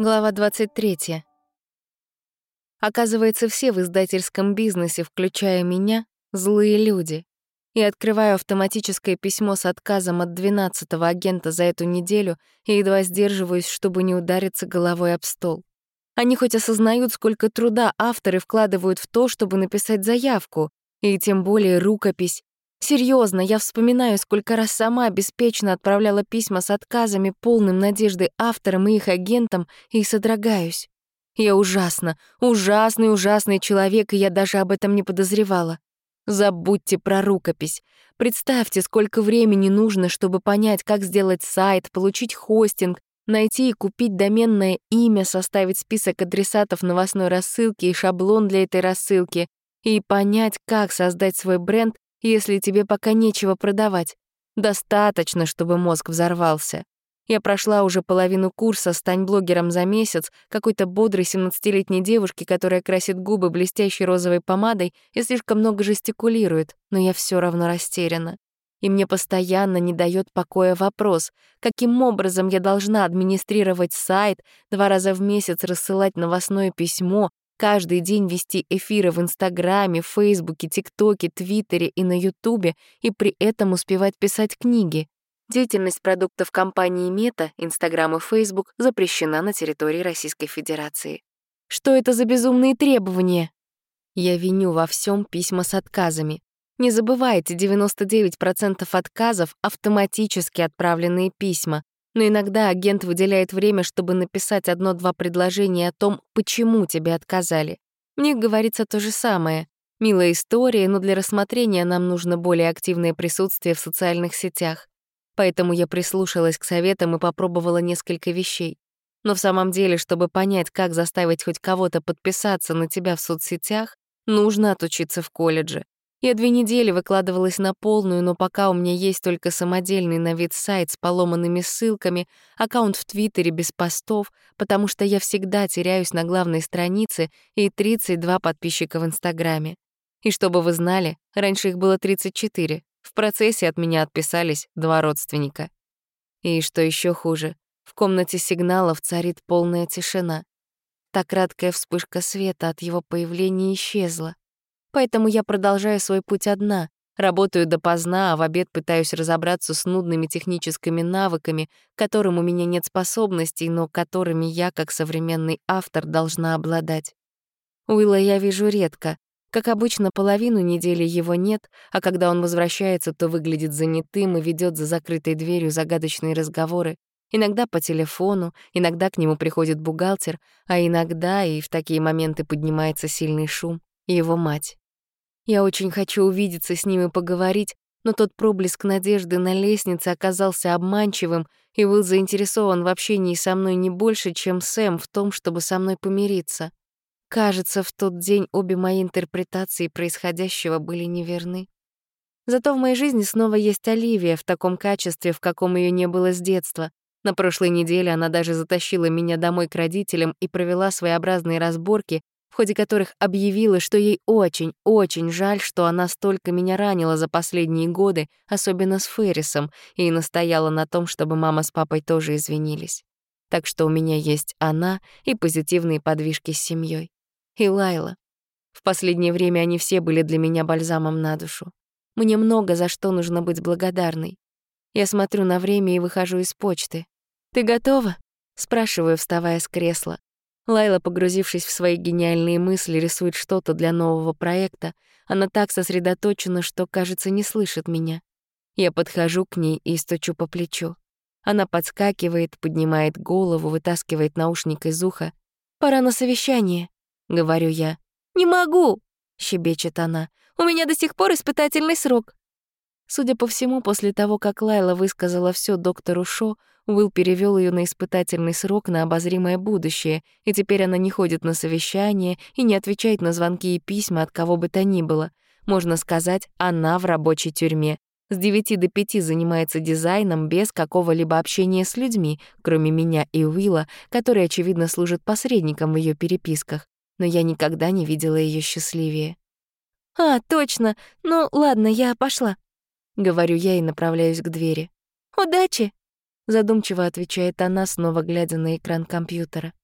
Глава 23. Оказывается, все в издательском бизнесе, включая меня, злые люди. И открываю автоматическое письмо с отказом от 12-го агента за эту неделю и едва сдерживаюсь, чтобы не удариться головой об стол. Они хоть осознают, сколько труда авторы вкладывают в то, чтобы написать заявку, и тем более рукопись, Серьезно, я вспоминаю, сколько раз сама беспечно отправляла письма с отказами, полным надежды авторам и их агентам, и содрогаюсь. Я ужасно, ужасный, ужасный человек, и я даже об этом не подозревала. Забудьте про рукопись. Представьте, сколько времени нужно, чтобы понять, как сделать сайт, получить хостинг, найти и купить доменное имя, составить список адресатов новостной рассылки и шаблон для этой рассылки, и понять, как создать свой бренд если тебе пока нечего продавать. Достаточно, чтобы мозг взорвался. Я прошла уже половину курса «Стань блогером за месяц» какой-то бодрой 17-летней девушки, которая красит губы блестящей розовой помадой и слишком много жестикулирует, но я все равно растеряна. И мне постоянно не дает покоя вопрос, каким образом я должна администрировать сайт, два раза в месяц рассылать новостное письмо, каждый день вести эфиры в Инстаграме, Фейсбуке, ТикТоке, Твиттере и на Ютубе и при этом успевать писать книги. Деятельность продуктов компании Мета, Инстаграм и Фейсбук запрещена на территории Российской Федерации. Что это за безумные требования? Я виню во всем письма с отказами. Не забывайте, 99% отказов — автоматически отправленные письма но иногда агент выделяет время, чтобы написать одно-два предложения о том, почему тебе отказали. Мне говорится то же самое. Милая история, но для рассмотрения нам нужно более активное присутствие в социальных сетях. Поэтому я прислушалась к советам и попробовала несколько вещей. Но в самом деле, чтобы понять, как заставить хоть кого-то подписаться на тебя в соцсетях, нужно отучиться в колледже. Я две недели выкладывалась на полную, но пока у меня есть только самодельный на вид сайт с поломанными ссылками, аккаунт в Твиттере без постов, потому что я всегда теряюсь на главной странице и 32 подписчика в Инстаграме. И чтобы вы знали, раньше их было 34. В процессе от меня отписались два родственника. И что еще хуже, в комнате сигналов царит полная тишина. Та краткая вспышка света от его появления исчезла. Поэтому я продолжаю свой путь одна, работаю допоздна, а в обед пытаюсь разобраться с нудными техническими навыками, которым у меня нет способностей, но которыми я, как современный автор, должна обладать. Уилла я вижу редко. Как обычно, половину недели его нет, а когда он возвращается, то выглядит занятым и ведет за закрытой дверью загадочные разговоры. Иногда по телефону, иногда к нему приходит бухгалтер, а иногда, и в такие моменты поднимается сильный шум, его мать. Я очень хочу увидеться с ним и поговорить, но тот проблеск надежды на лестнице оказался обманчивым, и был заинтересован в общении со мной не больше, чем Сэм в том, чтобы со мной помириться. Кажется, в тот день обе мои интерпретации происходящего были неверны. Зато в моей жизни снова есть Оливия в таком качестве, в каком ее не было с детства. На прошлой неделе она даже затащила меня домой к родителям и провела своеобразные разборки, ходе которых объявила, что ей очень-очень жаль, что она столько меня ранила за последние годы, особенно с Феррисом, и настояла на том, чтобы мама с папой тоже извинились. Так что у меня есть она и позитивные подвижки с семьей. И Лайла. В последнее время они все были для меня бальзамом на душу. Мне много за что нужно быть благодарной. Я смотрю на время и выхожу из почты. «Ты готова?» — спрашиваю, вставая с кресла. Лайла, погрузившись в свои гениальные мысли, рисует что-то для нового проекта. Она так сосредоточена, что, кажется, не слышит меня. Я подхожу к ней и стучу по плечу. Она подскакивает, поднимает голову, вытаскивает наушник из уха. «Пора на совещание», — говорю я. «Не могу», — щебечет она. «У меня до сих пор испытательный срок». Судя по всему, после того, как Лайла высказала все доктору Шо, Уилл перевел ее на испытательный срок на обозримое будущее, и теперь она не ходит на совещания и не отвечает на звонки и письма от кого бы то ни было. Можно сказать, она в рабочей тюрьме. С 9 до 5 занимается дизайном без какого-либо общения с людьми, кроме меня и Уилла, который, очевидно, служит посредником в ее переписках. Но я никогда не видела ее счастливее. «А, точно. Ну, ладно, я пошла», — говорю я и направляюсь к двери. «Удачи!» Задумчиво отвечает она, снова глядя на экран компьютера.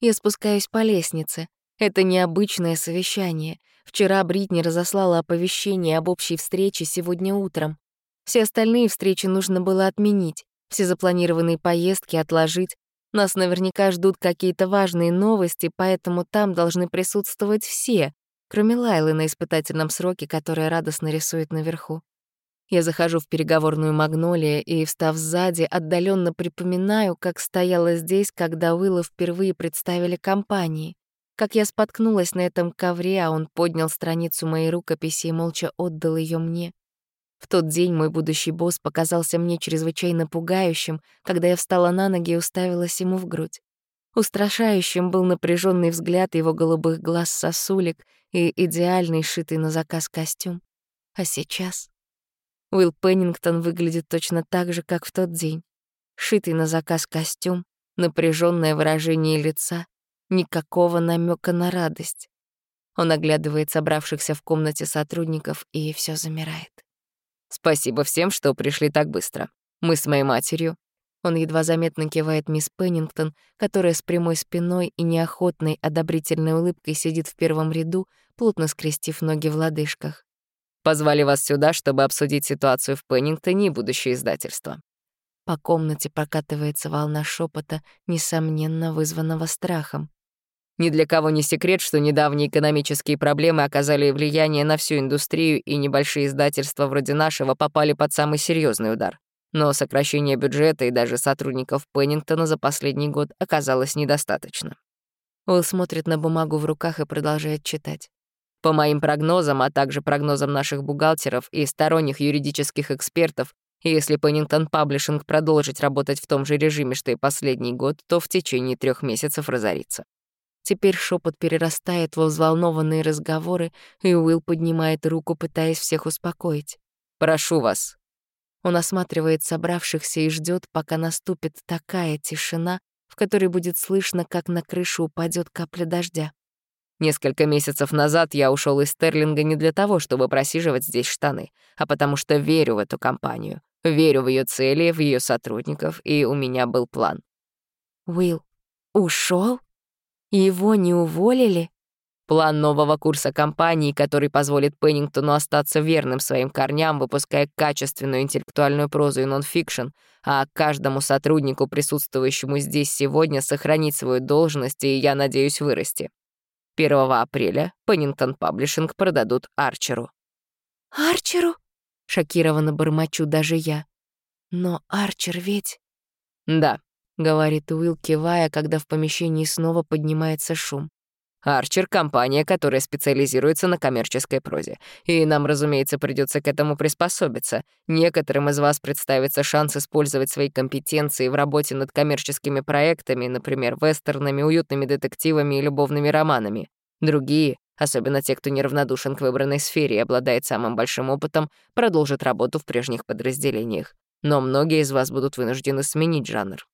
Я спускаюсь по лестнице. Это необычное совещание. Вчера Бритни разослала оповещение об общей встрече сегодня утром. Все остальные встречи нужно было отменить, все запланированные поездки отложить. Нас наверняка ждут какие-то важные новости, поэтому там должны присутствовать все, кроме Лайлы на испытательном сроке, которая радостно рисует наверху. Я захожу в переговорную магнолия и, встав сзади, отдаленно припоминаю, как стояла здесь, когда Уилла впервые представили компании. Как я споткнулась на этом ковре, а он поднял страницу моей рукописи и молча отдал ее мне. В тот день мой будущий босс показался мне чрезвычайно пугающим, когда я встала на ноги и уставилась ему в грудь. Устрашающим был напряженный взгляд его голубых глаз сосулек и идеальный шитый на заказ костюм. А сейчас Уилл Пеннингтон выглядит точно так же, как в тот день. Шитый на заказ костюм, напряженное выражение лица, никакого намека на радость. Он оглядывает собравшихся в комнате сотрудников и все замирает. «Спасибо всем, что пришли так быстро. Мы с моей матерью». Он едва заметно кивает мисс Пеннингтон, которая с прямой спиной и неохотной одобрительной улыбкой сидит в первом ряду, плотно скрестив ноги в лодыжках. Позвали вас сюда, чтобы обсудить ситуацию в Пеннингтоне и будущее издательства». По комнате прокатывается волна шепота, несомненно вызванного страхом. Ни для кого не секрет, что недавние экономические проблемы оказали влияние на всю индустрию, и небольшие издательства вроде нашего попали под самый серьезный удар. Но сокращение бюджета и даже сотрудников Пеннингтона за последний год оказалось недостаточно. Уилл смотрит на бумагу в руках и продолжает читать. По моим прогнозам, а также прогнозам наших бухгалтеров и сторонних юридических экспертов, если Пеннингтон Паблишинг продолжить работать в том же режиме, что и последний год, то в течение трех месяцев разорится. Теперь шепот перерастает во взволнованные разговоры, и Уилл поднимает руку, пытаясь всех успокоить. «Прошу вас». Он осматривает собравшихся и ждет, пока наступит такая тишина, в которой будет слышно, как на крышу упадет капля дождя. Несколько месяцев назад я ушел из Стерлинга не для того, чтобы просиживать здесь штаны, а потому что верю в эту компанию, верю в ее цели, в ее сотрудников, и у меня был план. Уилл ушел? Его не уволили? План нового курса компании, который позволит Пеннингтону остаться верным своим корням, выпуская качественную интеллектуальную прозу и нонфикшн, а каждому сотруднику, присутствующему здесь сегодня, сохранить свою должность и, я надеюсь, вырасти. 1 апреля Пеннингтон Паблишинг продадут Арчеру». «Арчеру?» — шокированно бормочу даже я. «Но Арчер ведь...» «Да», — говорит Уилл, кивая, когда в помещении снова поднимается шум. Арчер — компания, которая специализируется на коммерческой прозе. И нам, разумеется, придется к этому приспособиться. Некоторым из вас представится шанс использовать свои компетенции в работе над коммерческими проектами, например, вестернами, уютными детективами и любовными романами. Другие, особенно те, кто неравнодушен к выбранной сфере и обладает самым большим опытом, продолжат работу в прежних подразделениях. Но многие из вас будут вынуждены сменить жанр.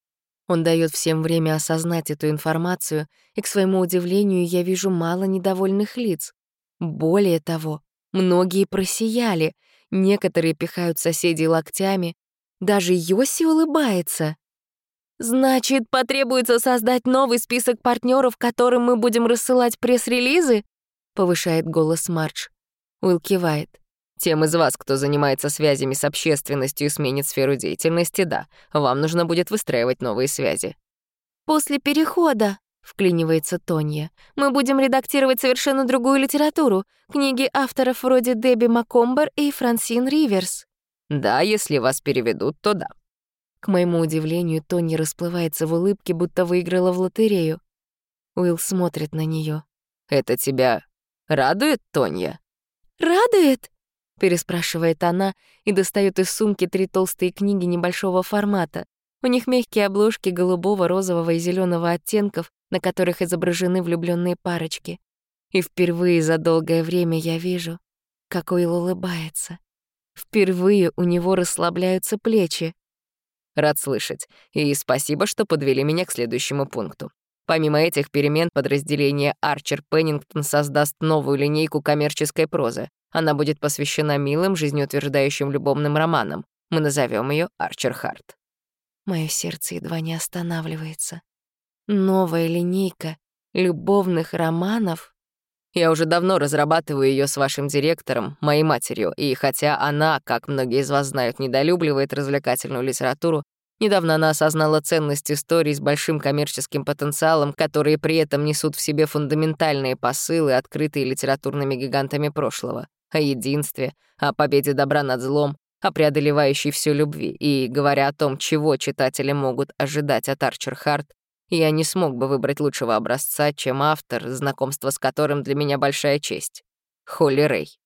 Он дает всем время осознать эту информацию, и, к своему удивлению, я вижу мало недовольных лиц. Более того, многие просияли, некоторые пихают соседей локтями, даже Йоси улыбается. «Значит, потребуется создать новый список партнеров, которым мы будем рассылать пресс-релизы?» — повышает голос Мардж. Уилл кивает. Тем из вас, кто занимается связями с общественностью и сменит сферу деятельности, да, вам нужно будет выстраивать новые связи. «После перехода», — вклинивается Тонья, «мы будем редактировать совершенно другую литературу, книги авторов вроде Дебби Маккомбер и Франсин Риверс». «Да, если вас переведут, то да». К моему удивлению, Тонья расплывается в улыбке, будто выиграла в лотерею. Уилл смотрит на нее. «Это тебя радует, Тонья?» «Радует?» Переспрашивает она и достает из сумки три толстые книги небольшого формата. У них мягкие обложки голубого, розового и зеленого оттенков, на которых изображены влюбленные парочки. И впервые за долгое время я вижу, как Уилл улыбается. Впервые у него расслабляются плечи. Рад слышать. И спасибо, что подвели меня к следующему пункту. Помимо этих перемен подразделение Арчер Пеннингтон создаст новую линейку коммерческой прозы. Она будет посвящена милым, жизнеутверждающим любовным романам. Мы назовем ее Арчер Харт. Мое сердце едва не останавливается. Новая линейка любовных романов? Я уже давно разрабатываю ее с вашим директором, моей матерью, и хотя она, как многие из вас знают, недолюбливает развлекательную литературу, недавно она осознала ценность историй с большим коммерческим потенциалом, которые при этом несут в себе фундаментальные посылы, открытые литературными гигантами прошлого, о единстве, о победе добра над злом, о преодолевающей всю любви, и, говоря о том, чего читатели могут ожидать от Арчер Харт, я не смог бы выбрать лучшего образца, чем автор, знакомство с которым для меня большая честь. Холли Рэй.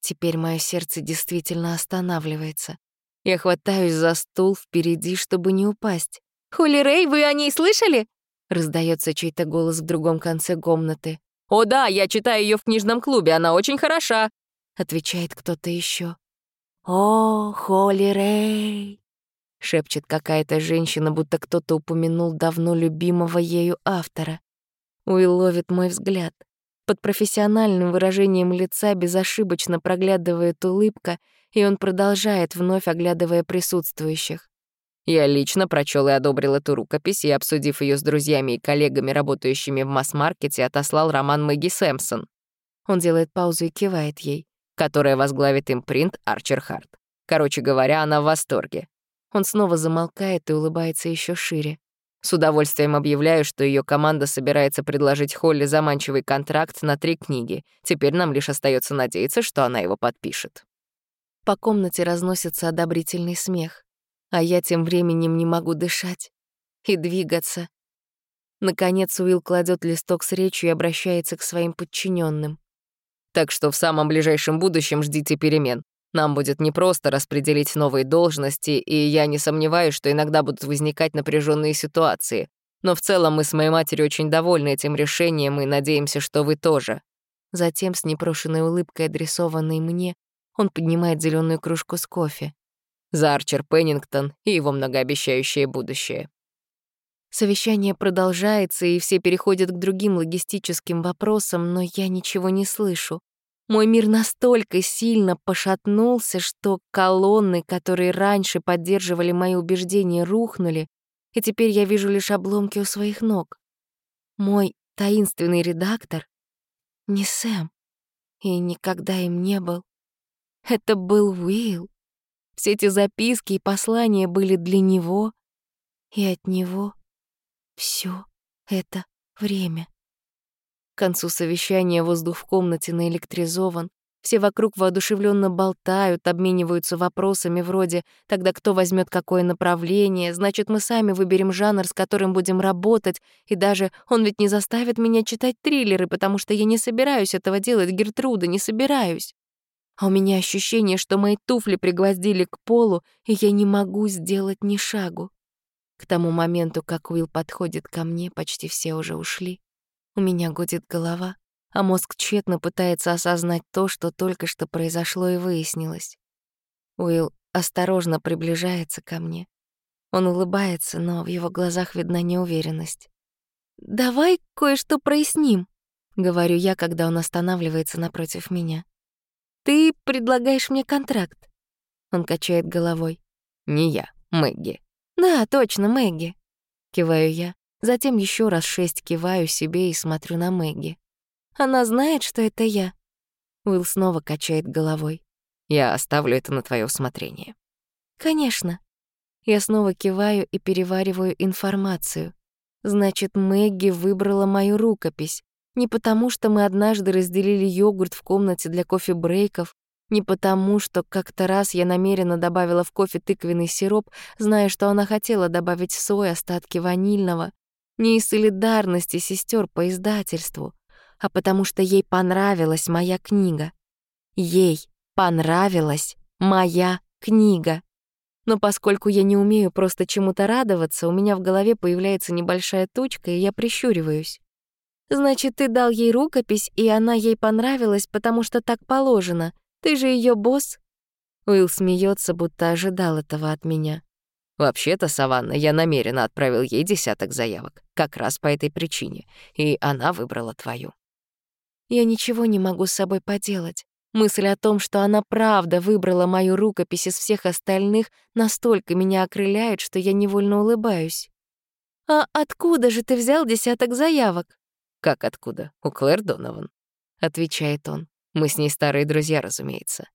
Теперь мое сердце действительно останавливается. Я хватаюсь за стул впереди, чтобы не упасть. «Холли Рэй, вы о ней слышали?» Раздается чей-то голос в другом конце комнаты. «О да, я читаю ее в книжном клубе, она очень хороша», — отвечает кто-то еще. «О, Холли Рэй!» — шепчет какая-то женщина, будто кто-то упомянул давно любимого ею автора. Уилл ловит мой взгляд. Под профессиональным выражением лица безошибочно проглядывает улыбка, и он продолжает, вновь оглядывая присутствующих. Я лично прочел и одобрил эту рукопись, и, обсудив ее с друзьями и коллегами, работающими в масс-маркете, отослал роман Мэгги Сэмпсон. Он делает паузу и кивает ей. Которая возглавит импринт Арчер Харт. Короче говоря, она в восторге. Он снова замолкает и улыбается еще шире. С удовольствием объявляю, что ее команда собирается предложить Холли заманчивый контракт на три книги. Теперь нам лишь остается надеяться, что она его подпишет. По комнате разносится одобрительный смех, а я тем временем не могу дышать и двигаться. Наконец Уилл кладет листок с речью и обращается к своим подчиненным. Так что в самом ближайшем будущем ждите перемен. Нам будет непросто распределить новые должности, и я не сомневаюсь, что иногда будут возникать напряженные ситуации. Но в целом мы с моей матерью очень довольны этим решением и надеемся, что вы тоже». Затем, с непрошенной улыбкой, адресованной мне, он поднимает зеленую кружку с кофе. За Арчер Пеннингтон и его многообещающее будущее. Совещание продолжается, и все переходят к другим логистическим вопросам, но я ничего не слышу. Мой мир настолько сильно пошатнулся, что колонны, которые раньше поддерживали мои убеждения, рухнули, и теперь я вижу лишь обломки у своих ног. Мой таинственный редактор — не Сэм, и никогда им не был. Это был Уилл. Все эти записки и послания были для него, и от него все это время. К концу совещания воздух в комнате наэлектризован. Все вокруг воодушевленно болтают, обмениваются вопросами вроде «тогда кто возьмет какое направление?», «значит, мы сами выберем жанр, с которым будем работать», и даже «он ведь не заставит меня читать триллеры, потому что я не собираюсь этого делать, Гертруда, не собираюсь». А у меня ощущение, что мои туфли пригвоздили к полу, и я не могу сделать ни шагу. К тому моменту, как Уилл подходит ко мне, почти все уже ушли. У меня гудит голова, а мозг тщетно пытается осознать то, что только что произошло и выяснилось. Уилл осторожно приближается ко мне. Он улыбается, но в его глазах видна неуверенность. «Давай кое-что проясним», — говорю я, когда он останавливается напротив меня. «Ты предлагаешь мне контракт?» Он качает головой. «Не я, Мэгги». «Да, точно, Мэгги», — киваю я. Затем еще раз шесть киваю себе и смотрю на Мэгги. Она знает, что это я. Уилл снова качает головой. Я оставлю это на твое усмотрение. Конечно. Я снова киваю и перевариваю информацию. Значит, Мэгги выбрала мою рукопись. Не потому, что мы однажды разделили йогурт в комнате для кофе-брейков, не потому, что как-то раз я намеренно добавила в кофе тыквенный сироп, зная, что она хотела добавить в свой остатки ванильного, не из солидарности сестер по издательству, а потому что ей понравилась моя книга. Ей понравилась моя книга. Но поскольку я не умею просто чему-то радоваться, у меня в голове появляется небольшая точка, и я прищуриваюсь. «Значит, ты дал ей рукопись, и она ей понравилась, потому что так положено. Ты же ее босс?» Уилл смеется, будто ожидал этого от меня. Вообще-то, Саванна, я намеренно отправил ей десяток заявок, как раз по этой причине, и она выбрала твою. Я ничего не могу с собой поделать. Мысль о том, что она правда выбрала мою рукопись из всех остальных, настолько меня окрыляет, что я невольно улыбаюсь. «А откуда же ты взял десяток заявок?» «Как откуда? У Клэр Донован», — отвечает он. «Мы с ней старые друзья, разумеется».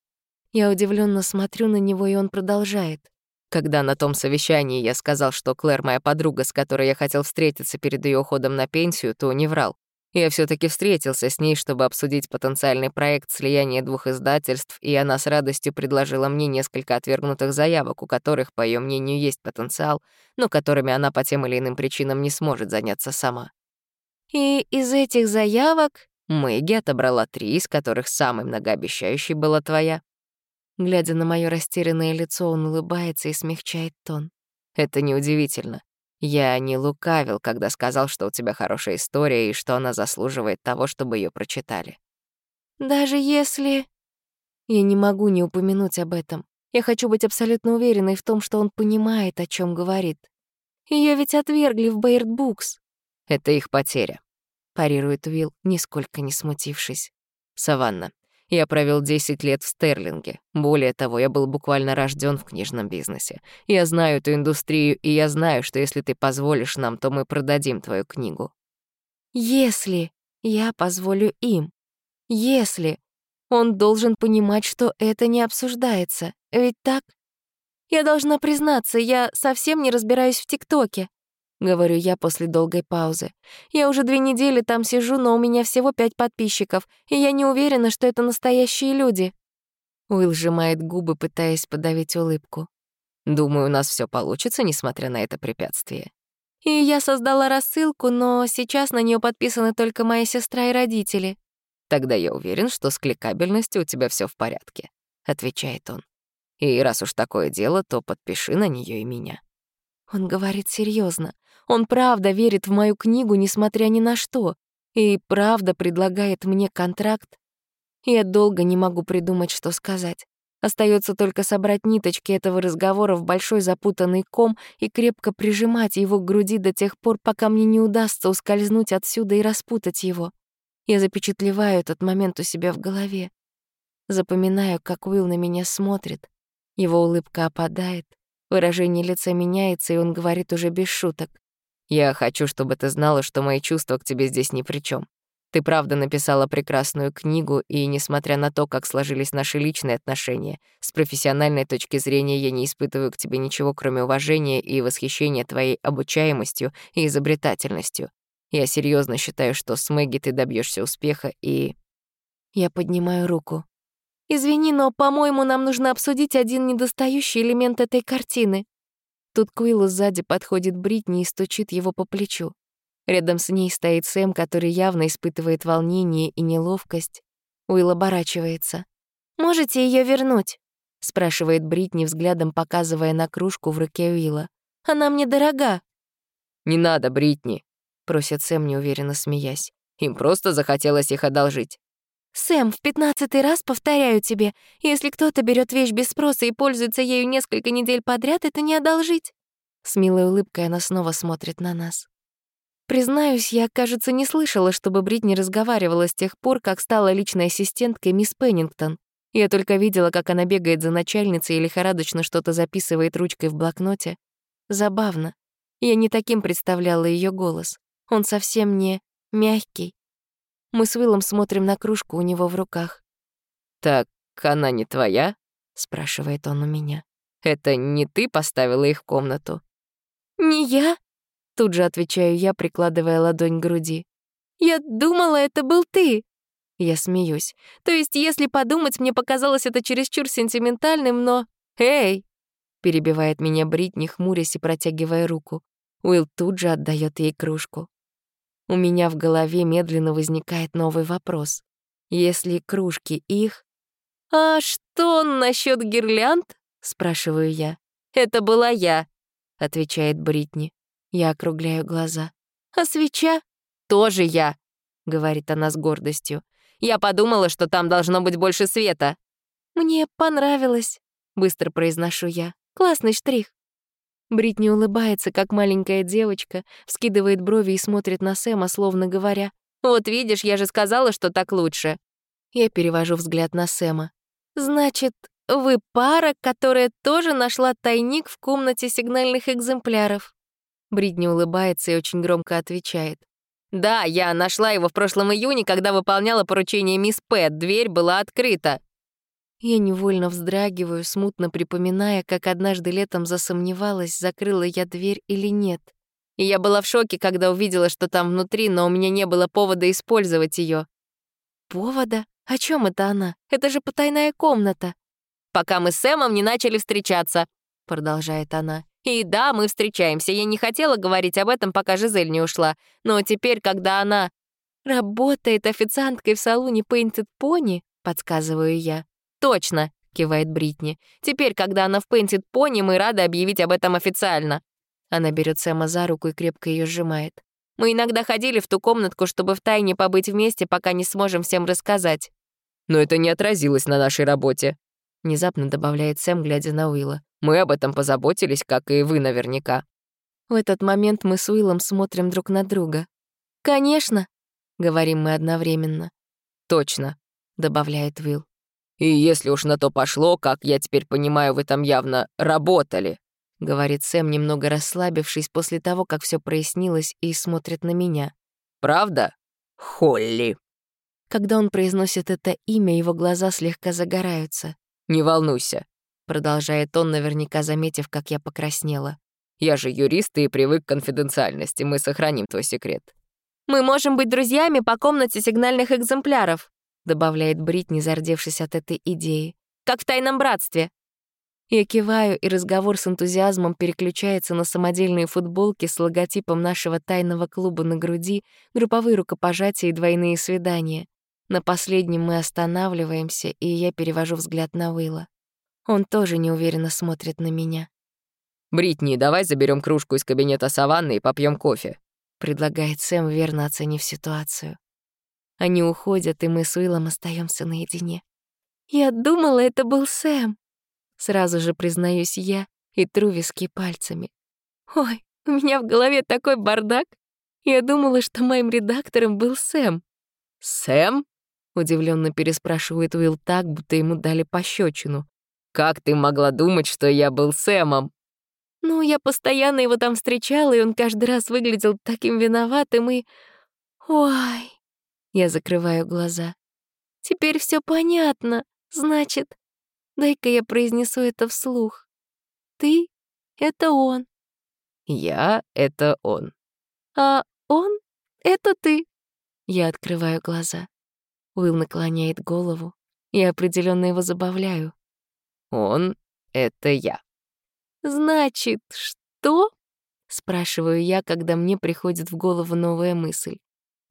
Я удивленно смотрю на него, и он продолжает. Когда на том совещании я сказал, что Клэр моя подруга, с которой я хотел встретиться перед ее уходом на пенсию, то не врал. Я все таки встретился с ней, чтобы обсудить потенциальный проект слияния двух издательств, и она с радостью предложила мне несколько отвергнутых заявок, у которых, по ее мнению, есть потенциал, но которыми она по тем или иным причинам не сможет заняться сама. «И из этих заявок...» Мэгги отобрала три, из которых самой многообещающей была твоя. Глядя на мое растерянное лицо, он улыбается и смягчает тон. Это неудивительно. Я не лукавил, когда сказал, что у тебя хорошая история и что она заслуживает того, чтобы ее прочитали. Даже если... Я не могу не упомянуть об этом. Я хочу быть абсолютно уверенной в том, что он понимает, о чем говорит. Ее ведь отвергли в Бэйрд Букс. Это их потеря, парирует Уилл, нисколько не смутившись. Саванна, я провел 10 лет в Стерлинге. Более того, я был буквально рожден в книжном бизнесе. Я знаю эту индустрию, и я знаю, что если ты позволишь нам, то мы продадим твою книгу. Если я позволю им. Если. Он должен понимать, что это не обсуждается. Ведь так? Я должна признаться, я совсем не разбираюсь в ТикТоке. — говорю я после долгой паузы. «Я уже две недели там сижу, но у меня всего пять подписчиков, и я не уверена, что это настоящие люди». Уилл сжимает губы, пытаясь подавить улыбку. «Думаю, у нас все получится, несмотря на это препятствие». «И я создала рассылку, но сейчас на нее подписаны только моя сестра и родители». «Тогда я уверен, что с кликабельностью у тебя все в порядке», — отвечает он. «И раз уж такое дело, то подпиши на нее и меня». Он говорит серьезно. Он правда верит в мою книгу, несмотря ни на что, и правда предлагает мне контракт. Я долго не могу придумать, что сказать. Остается только собрать ниточки этого разговора в большой запутанный ком и крепко прижимать его к груди до тех пор, пока мне не удастся ускользнуть отсюда и распутать его. Я запечатлеваю этот момент у себя в голове. Запоминаю, как Уилл на меня смотрит. Его улыбка опадает, выражение лица меняется, и он говорит уже без шуток. Я хочу, чтобы ты знала, что мои чувства к тебе здесь ни при чем. Ты правда написала прекрасную книгу, и, несмотря на то, как сложились наши личные отношения, с профессиональной точки зрения я не испытываю к тебе ничего, кроме уважения и восхищения твоей обучаемостью и изобретательностью. Я серьезно считаю, что с Мэгги ты добьешься успеха, и... Я поднимаю руку. «Извини, но, по-моему, нам нужно обсудить один недостающий элемент этой картины». Тут к сзади подходит Бритни и стучит его по плечу. Рядом с ней стоит Сэм, который явно испытывает волнение и неловкость. Уилл оборачивается. «Можете ее вернуть?» — спрашивает Бритни, взглядом показывая на кружку в руке Уилла. «Она мне дорога». «Не надо, Бритни», — просит Сэм, неуверенно смеясь. «Им просто захотелось их одолжить». «Сэм, в пятнадцатый раз повторяю тебе, если кто-то берет вещь без спроса и пользуется ею несколько недель подряд, это не одолжить». С милой улыбкой она снова смотрит на нас. Признаюсь, я, кажется, не слышала, чтобы Бритни разговаривала с тех пор, как стала личной ассистенткой мисс Пеннингтон. Я только видела, как она бегает за начальницей и лихорадочно что-то записывает ручкой в блокноте. Забавно. Я не таким представляла ее голос. Он совсем не мягкий, мы с Уиллом смотрим на кружку у него в руках. «Так она не твоя?» — спрашивает он у меня. «Это не ты поставила их в комнату?» «Не я?» — тут же отвечаю я, прикладывая ладонь к груди. «Я думала, это был ты!» Я смеюсь. То есть, если подумать, мне показалось это чересчур сентиментальным, но... «Эй!» — перебивает меня Бритни, хмурясь и протягивая руку. Уилл тут же отдает ей кружку. У меня в голове медленно возникает новый вопрос. Если кружки их... «А что насчет гирлянд?» — спрашиваю я. «Это была я», — отвечает Бритни. Я округляю глаза. «А свеча?» «Тоже я», — говорит она с гордостью. «Я подумала, что там должно быть больше света». «Мне понравилось», — быстро произношу я. «Классный штрих». Бритни улыбается, как маленькая девочка, вскидывает брови и смотрит на Сэма, словно говоря, «Вот видишь, я же сказала, что так лучше». Я перевожу взгляд на Сэма. «Значит, вы пара, которая тоже нашла тайник в комнате сигнальных экземпляров?» Бритни улыбается и очень громко отвечает. «Да, я нашла его в прошлом июне, когда выполняла поручение мисс Пэт. Дверь была открыта». Я невольно вздрагиваю, смутно припоминая, как однажды летом засомневалась, закрыла я дверь или нет. И я была в шоке, когда увидела, что там внутри, но у меня не было повода использовать ее. «Повода? О чем это она? Это же потайная комната!» «Пока мы с Сэмом не начали встречаться», — продолжает она. «И да, мы встречаемся. Я не хотела говорить об этом, пока Жизель не ушла. Но теперь, когда она...» «Работает официанткой в салоне Painted Pony», — подсказываю я. «Точно», — кивает Бритни. «Теперь, когда она в Painted Pony, мы рады объявить об этом официально». Она берет Сэма за руку и крепко ее сжимает. «Мы иногда ходили в ту комнатку, чтобы втайне побыть вместе, пока не сможем всем рассказать». «Но это не отразилось на нашей работе», — внезапно добавляет Сэм, глядя на Уилла. «Мы об этом позаботились, как и вы наверняка». В этот момент мы с Уиллом смотрим друг на друга. «Конечно», — говорим мы одновременно. «Точно», — добавляет Уилл. «И если уж на то пошло, как я теперь понимаю, вы там явно работали», — говорит Сэм, немного расслабившись после того, как все прояснилось, и смотрит на меня. «Правда? Холли». Когда он произносит это имя, его глаза слегка загораются. «Не волнуйся», — продолжает он, наверняка заметив, как я покраснела. «Я же юрист и привык к конфиденциальности, мы сохраним твой секрет». «Мы можем быть друзьями по комнате сигнальных экземпляров», — добавляет Бритни, зардевшись от этой идеи. «Как в тайном братстве». Я киваю, и разговор с энтузиазмом переключается на самодельные футболки с логотипом нашего тайного клуба на груди, групповые рукопожатия и двойные свидания. На последнем мы останавливаемся, и я перевожу взгляд на Уилла. Он тоже неуверенно смотрит на меня. «Бритни, давай заберем кружку из кабинета Саванны и попьем кофе», — предлагает Сэм, верно оценив ситуацию. Они уходят, и мы с Уиллом остаемся наедине. «Я думала, это был Сэм», Сразу же признаюсь я и тру виски пальцами. «Ой, у меня в голове такой бардак. Я думала, что моим редактором был Сэм». «Сэм?» — удивленно переспрашивает Уилл так, будто ему дали пощечину. «Как ты могла думать, что я был Сэмом?» «Ну, я постоянно его там встречала, и он каждый раз выглядел таким виноватым и... Ой...» Я закрываю глаза. «Теперь все понятно. Значит, Дай-ка я произнесу это вслух. Ты — это он. Я — это он. А он — это ты. Я открываю глаза. Уилл наклоняет голову. Я определенно его забавляю. Он — это я. Значит, что? Спрашиваю я, когда мне приходит в голову новая мысль.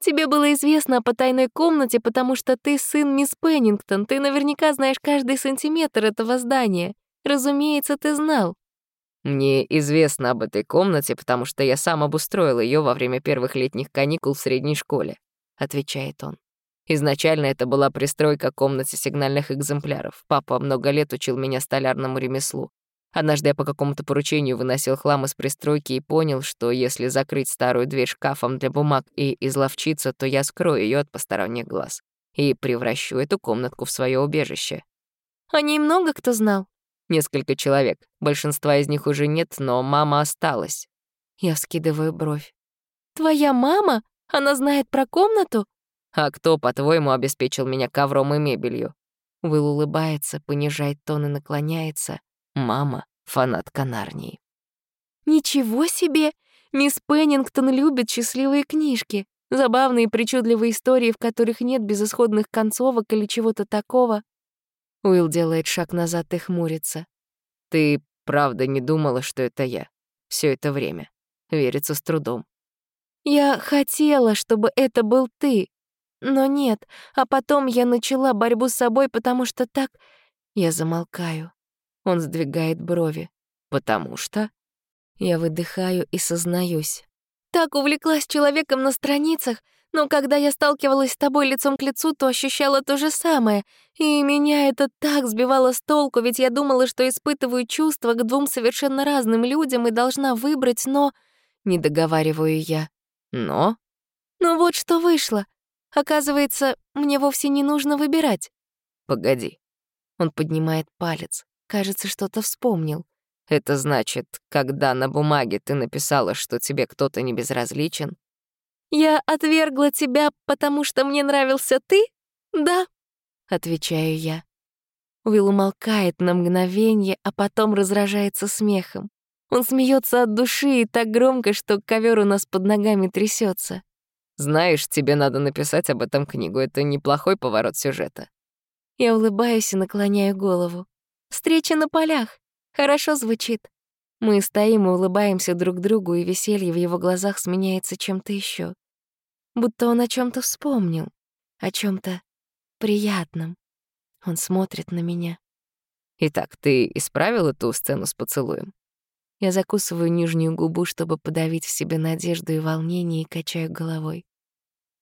Тебе было известно о потайной комнате, потому что ты сын мисс Пеннингтон. Ты наверняка знаешь каждый сантиметр этого здания. Разумеется, ты знал. Мне известно об этой комнате, потому что я сам обустроил ее во время первых летних каникул в средней школе, отвечает он. Изначально это была пристройка комнате сигнальных экземпляров. Папа много лет учил меня столярному ремеслу. Однажды я по какому-то поручению выносил хлам из пристройки и понял, что если закрыть старую дверь шкафом для бумаг и изловчиться, то я скрою ее от посторонних глаз и превращу эту комнатку в свое убежище. О ней много кто знал? Несколько человек. Большинства из них уже нет, но мама осталась. Я вскидываю бровь. Твоя мама? Она знает про комнату? А кто, по-твоему, обеспечил меня ковром и мебелью? Уилл улыбается, понижает тон и наклоняется. Мама — фанатка Нарнии. «Ничего себе! Мисс Пеннингтон любит счастливые книжки, забавные причудливые истории, в которых нет безысходных концовок или чего-то такого». Уилл делает шаг назад и хмурится. «Ты правда не думала, что это я? Все это время. Верится с трудом». «Я хотела, чтобы это был ты, но нет, а потом я начала борьбу с собой, потому что так...» Я замолкаю. Он сдвигает брови. «Потому что?» Я выдыхаю и сознаюсь. Так увлеклась человеком на страницах, но когда я сталкивалась с тобой лицом к лицу, то ощущала то же самое. И меня это так сбивало с толку, ведь я думала, что испытываю чувства к двум совершенно разным людям и должна выбрать, но... Не договариваю я. Но? Ну вот что вышло. Оказывается, мне вовсе не нужно выбирать. Погоди. Он поднимает палец. Кажется, что-то вспомнил. Это значит, когда на бумаге ты написала, что тебе кто-то не безразличен, «Я отвергла тебя, потому что мне нравился ты? Да», — отвечаю я. Уилл умолкает на мгновение, а потом разражается смехом. Он смеется от души и так громко, что ковер у нас под ногами трясется. «Знаешь, тебе надо написать об этом книгу. Это неплохой поворот сюжета». Я улыбаюсь и наклоняю голову. «Встреча на полях. Хорошо звучит». Мы стоим и улыбаемся друг другу, и веселье в его глазах сменяется чем-то еще, Будто он о чем то вспомнил, о чем то приятном. Он смотрит на меня. «Итак, ты исправила ту сцену с поцелуем?» Я закусываю нижнюю губу, чтобы подавить в себе надежду и волнение, и качаю головой.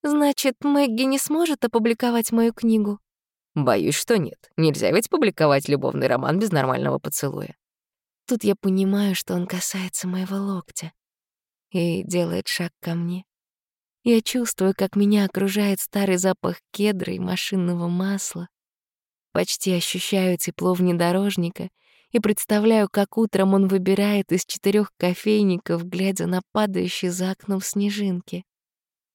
«Значит, Мэгги не сможет опубликовать мою книгу?» «Боюсь, что нет. Нельзя ведь публиковать любовный роман без нормального поцелуя». Тут я понимаю, что он касается моего локтя и делает шаг ко мне. Я чувствую, как меня окружает старый запах кедра и машинного масла. Почти ощущаю тепло внедорожника и представляю, как утром он выбирает из четырех кофейников, глядя на падающие за окном снежинки.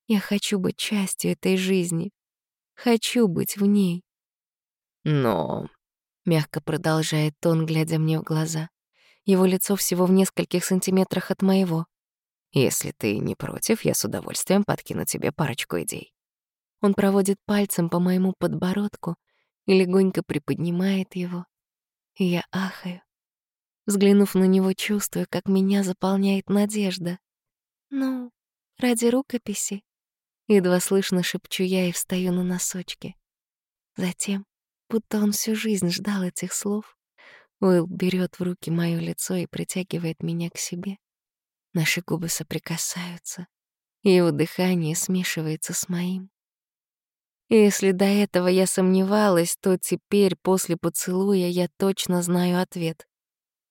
Я хочу быть частью этой жизни. Хочу быть в ней. Но... Мягко продолжает он, глядя мне в глаза. Его лицо всего в нескольких сантиметрах от моего. Если ты не против, я с удовольствием подкину тебе парочку идей. Он проводит пальцем по моему подбородку и легонько приподнимает его. И я ахаю. Взглянув на него, чувствую, как меня заполняет надежда. «Ну, ради рукописи». Едва слышно шепчу я и встаю на носочки. Затем, будто он всю жизнь ждал этих слов, Уилл берет в руки моё лицо и притягивает меня к себе. Наши губы соприкасаются, и его дыхание смешивается с моим. И если до этого я сомневалась, то теперь, после поцелуя, я точно знаю ответ.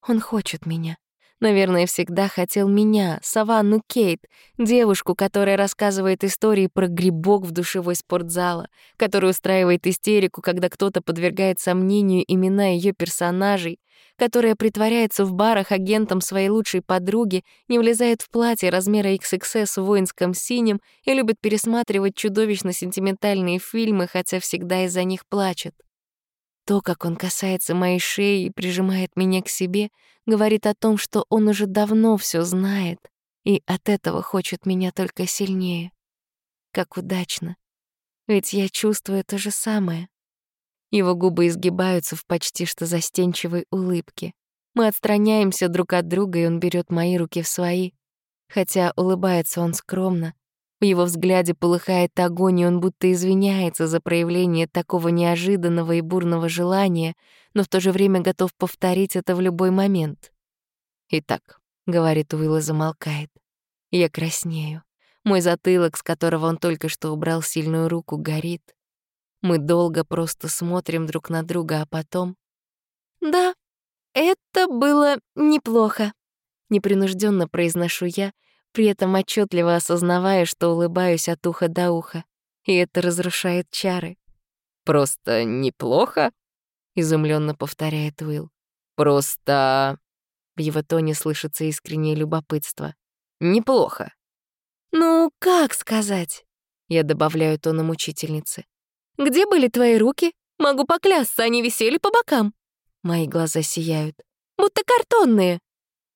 Он хочет меня. Наверное, всегда хотел меня, Саванну Кейт, девушку, которая рассказывает истории про грибок в душевой спортзала, которая устраивает истерику, когда кто-то подвергает сомнению имена ее персонажей, которая притворяется в барах агентом своей лучшей подруги, не влезает в платье размера XXS в воинском синем и любит пересматривать чудовищно сентиментальные фильмы, хотя всегда из-за них плачет. То, как он касается моей шеи и прижимает меня к себе, говорит о том, что он уже давно все знает и от этого хочет меня только сильнее. Как удачно. Ведь я чувствую то же самое. Его губы изгибаются в почти что застенчивой улыбке. Мы отстраняемся друг от друга, и он берет мои руки в свои. Хотя улыбается он скромно, в его взгляде полыхает огонь, и он будто извиняется за проявление такого неожиданного и бурного желания, но в то же время готов повторить это в любой момент. «Итак», — говорит Уилл и замолкает. Я краснею. Мой затылок, с которого он только что убрал сильную руку, горит. Мы долго просто смотрим друг на друга, а потом... «Да, это было неплохо», — непринужденно произношу я, при этом отчетливо осознавая, что улыбаюсь от уха до уха, и это разрушает чары. «Просто неплохо?» — изумленно повторяет Уилл. «Просто...» В его тоне слышится искреннее любопытство. «Неплохо». «Ну, как сказать?» Я добавляю тоном учительницы. «Где были твои руки? Могу поклясться, они висели по бокам». Мои глаза сияют. «Будто картонные».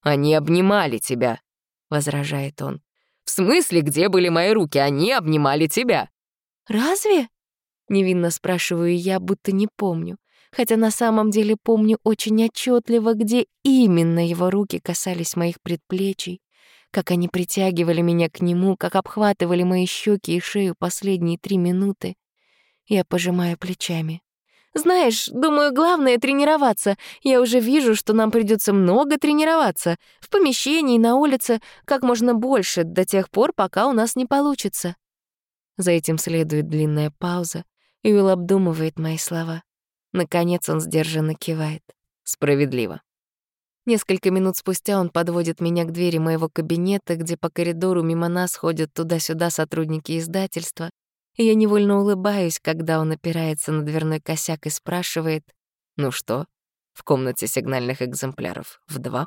«Они обнимали тебя», — возражает он. «В смысле, где были мои руки? Они обнимали тебя». «Разве?» — невинно спрашиваю я, будто не помню. Хотя на самом деле помню очень отчетливо, где именно его руки касались моих предплечий, как они притягивали меня к нему, как обхватывали мои щеки и шею последние три минуты. Я пожимаю плечами. Знаешь, думаю, главное — тренироваться. Я уже вижу, что нам придется много тренироваться. В помещении, на улице, как можно больше, до тех пор, пока у нас не получится. За этим следует длинная пауза, и Уилл обдумывает мои слова. Наконец он сдержанно кивает. Справедливо. Несколько минут спустя он подводит меня к двери моего кабинета, где по коридору мимо нас ходят туда-сюда сотрудники издательства, и я невольно улыбаюсь, когда он опирается на дверной косяк и спрашивает «Ну что, в комнате сигнальных экземпляров в два